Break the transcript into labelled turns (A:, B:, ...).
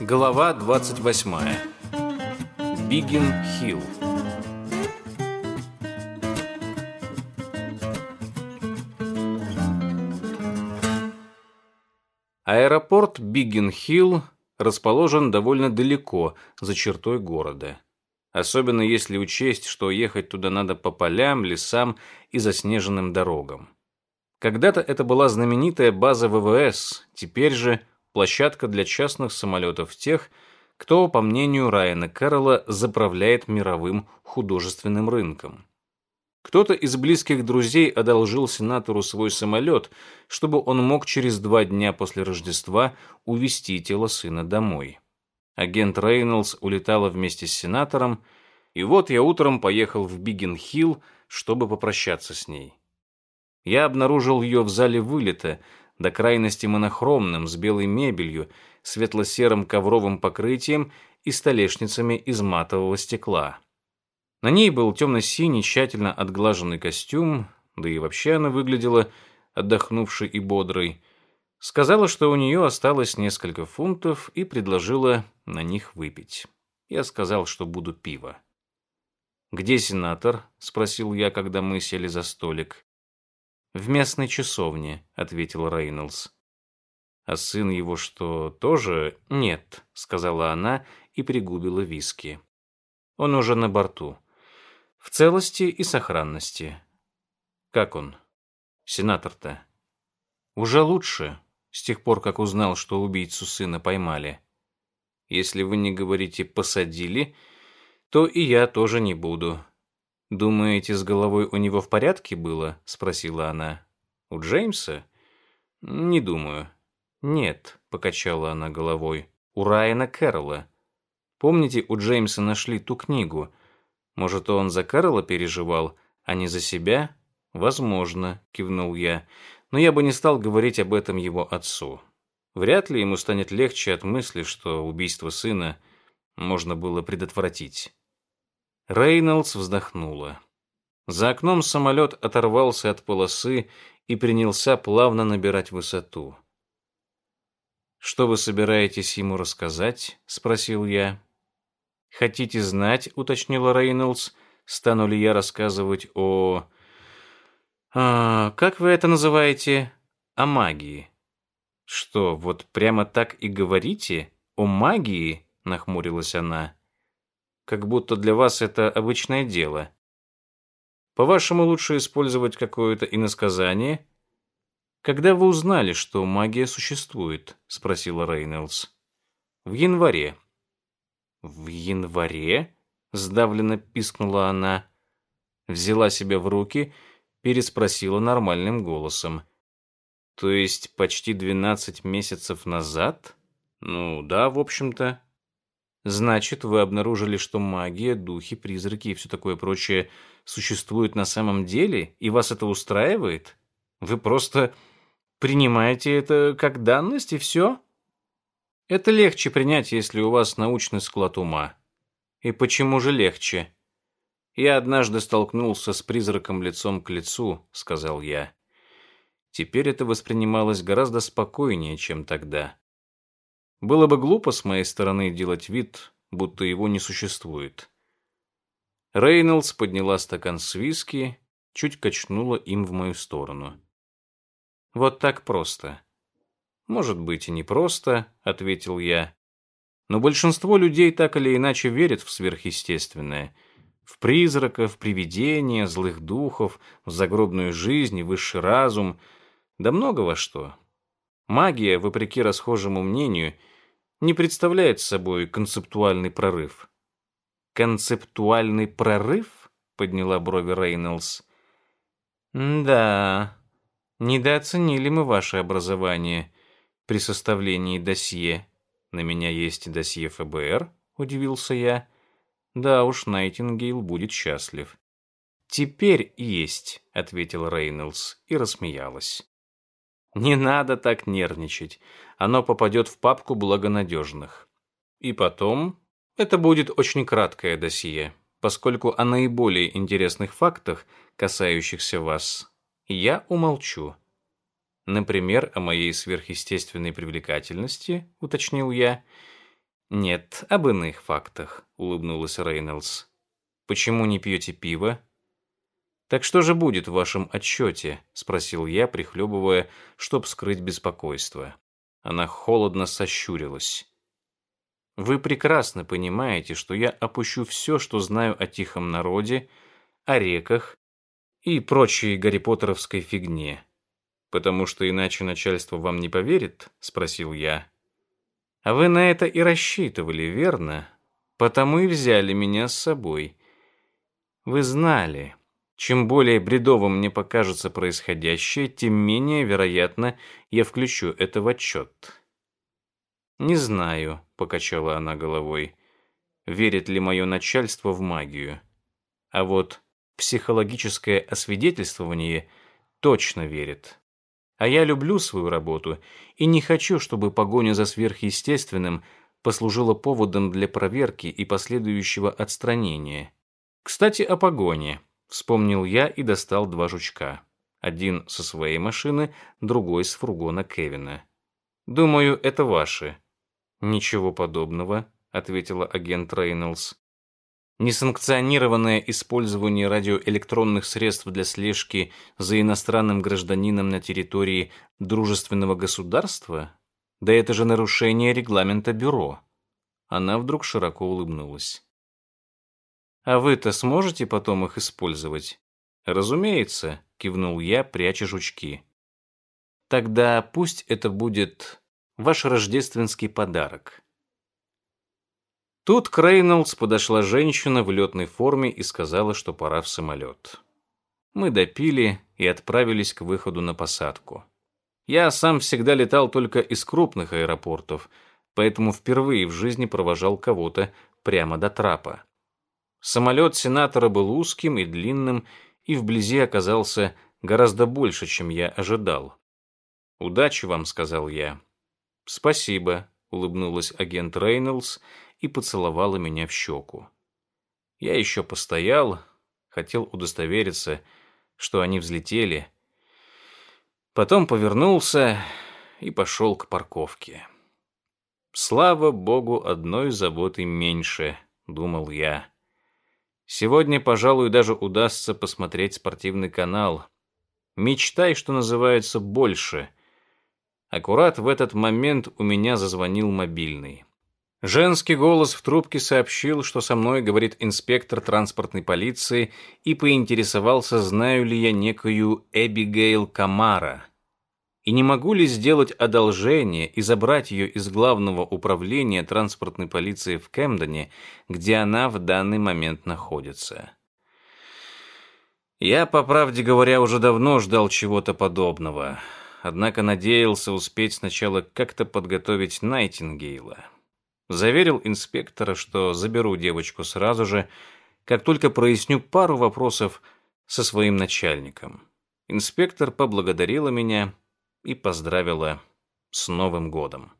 A: Глава 28. Бигин Хилл. Аэропорт Бигин-Хилл расположен довольно далеко, за чертой города. Особенно если учесть, что ехать туда надо по полям, лесам и заснеженным дорогам. Когда-то это была знаменитая база ВВС, теперь же площадка для частных самолетов тех, кто, по мнению Райана Кэрролла, заправляет мировым художественным рынком. Кто-то из близких друзей одолжил сенатору свой самолет, чтобы он мог через два дня после Рождества увезти тело сына домой. Агент Рейнольдс улетала вместе с сенатором, и вот я утром поехал в Биггин-Хилл, чтобы попрощаться с ней. Я обнаружил ее в зале вылета, до крайности монохромным, с белой мебелью, светло-серым ковровым покрытием и столешницами из матового стекла. На ней был темно-синий, тщательно отглаженный костюм, да и вообще она выглядела отдохнувшей и бодрой. Сказала, что у нее осталось несколько фунтов и предложила на них выпить. Я сказал, что буду пиво. «Где сенатор?» — спросил я, когда мы сели за столик. «В местной часовне», — ответил Рейнольдс. «А сын его что, тоже?» «Нет», — сказала она и пригубила виски. «Он уже на борту. В целости и сохранности. Как он? Сенатор-то. Уже лучше, с тех пор, как узнал, что убийцу сына поймали. Если вы не говорите «посадили», то и я тоже не буду. Думаете, с головой у него в порядке было? Спросила она. У Джеймса? Не думаю. Нет, покачала она головой. У Райана Кэрролла. Помните, у Джеймса нашли ту книгу — может, он за Карла переживал, а не за себя? Возможно, кивнул я. Но я бы не стал говорить об этом его отцу. Вряд ли ему станет легче от мысли, что убийство сына можно было предотвратить. Рейнольдс вздохнула. За окном самолет оторвался от полосы и принялся плавно набирать высоту. «Что вы собираетесь ему рассказать?» — спросил я. «Хотите знать?» — уточнила Рейнольдс. «Стану ли я рассказывать о...» а, «Как вы это называете?» «О магии». «Что, вот прямо так и говорите? О магии?» — нахмурилась она. «Как будто для вас это обычное дело. По-вашему, лучше использовать какое-то иносказание?» «Когда вы узнали, что магия существует?» — спросила Рейнольдс. «В январе. «В январе?» — сдавленно пискнула она. Взяла себя в руки, переспросила нормальным голосом. «То есть почти двенадцать месяцев назад?» «Ну да, в общем-то». «Значит, вы обнаружили, что магия, духи, призраки и все такое прочее существуют на самом деле, и вас это устраивает? Вы просто принимаете это как данность, и все?» Это легче принять, если у вас научный склад ума. И почему же легче? Я однажды столкнулся с призраком лицом к лицу, сказал я. Теперь это воспринималось гораздо спокойнее, чем тогда. Было бы глупо с моей стороны делать вид, будто его не существует. Рейнольдс подняла стакан с виски, чуть качнула им в мою сторону. Вот так просто. «Может быть, и непросто», — ответил я. «Но большинство людей так или иначе верят в сверхъестественное. В призраков, привидения, злых духов, в загробную жизнь высший разум. Да много во что. Магия, вопреки расхожему мнению, не представляет собой концептуальный прорыв». «Концептуальный прорыв?» — подняла брови Рейнольдс. «Да, недооценили мы ваше образование» при составлении досье. На меня есть досье ФБР, удивился я. Да уж, Найтингейл будет счастлив. Теперь есть, ответил Рейнольдс и рассмеялась. Не надо так нервничать. Оно попадет в папку благонадежных. И потом, это будет очень краткое досье. поскольку о наиболее интересных фактах, касающихся вас, я умолчу. Например, о моей сверхъестественной привлекательности, уточнил я. Нет, об иных фактах, улыбнулась Рейнольдс. Почему не пьете пиво? Так что же будет в вашем отчете? спросил я, прихлебывая, чтоб скрыть беспокойство. Она холодно сощурилась. Вы прекрасно понимаете, что я опущу все, что знаю о тихом народе, о реках и прочей гаррипоттеровской фигне. Потому что иначе начальство вам не поверит, спросил я. А вы на это и рассчитывали, верно? Потому и взяли меня с собой. Вы знали, чем более бредовым мне покажется происходящее, тем менее, вероятно, я включу это в отчет. «Не знаю», — покачала она головой, — «верит ли мое начальство в магию. А вот психологическое освидетельствование точно верит. А я люблю свою работу и не хочу, чтобы погоня за сверхъестественным послужила поводом для проверки и последующего отстранения. Кстати, о погоне. Вспомнил я и достал два жучка. Один со своей машины, другой с фургона Кевина. «Думаю, это ваши». «Ничего подобного», — ответила агент Рейнольдс. Несанкционированное использование радиоэлектронных средств для слежки за иностранным гражданином на территории дружественного государства? Да это же нарушение регламента бюро. Она вдруг широко улыбнулась. А вы-то сможете потом их использовать? Разумеется, кивнул я, пряча жучки. Тогда пусть это будет ваш рождественский подарок. Тут к Рейнольдс подошла женщина в летной форме и сказала, что пора в самолет. Мы допили и отправились к выходу на посадку. Я сам всегда летал только из крупных аэропортов, поэтому впервые в жизни провожал кого-то прямо до трапа. Самолет сенатора был узким и длинным, и вблизи оказался гораздо больше, чем я ожидал. «Удачи вам», — сказал я. «Спасибо», — улыбнулась агент Рейнольдс и поцеловала меня в щеку. Я еще постоял, хотел удостовериться, что они взлетели. Потом повернулся и пошел к парковке. «Слава богу, одной заботы меньше», — думал я. Сегодня, пожалуй, даже удастся посмотреть спортивный канал. Мечтай, что называется, больше. Аккурат в этот момент у меня зазвонил мобильный. Женский голос в трубке сообщил, что со мной говорит инспектор транспортной полиции и поинтересовался, знаю ли я некую Эбигейл Камара и не могу ли сделать одолжение и забрать ее из главного управления транспортной полиции в Кемдоне, где она в данный момент находится. Я, по правде говоря, уже давно ждал чего-то подобного, однако надеялся успеть сначала как-то подготовить Найтингейла. Заверил инспектора, что заберу девочку сразу же, как только проясню пару вопросов со своим начальником. Инспектор поблагодарила меня и поздравила с Новым годом.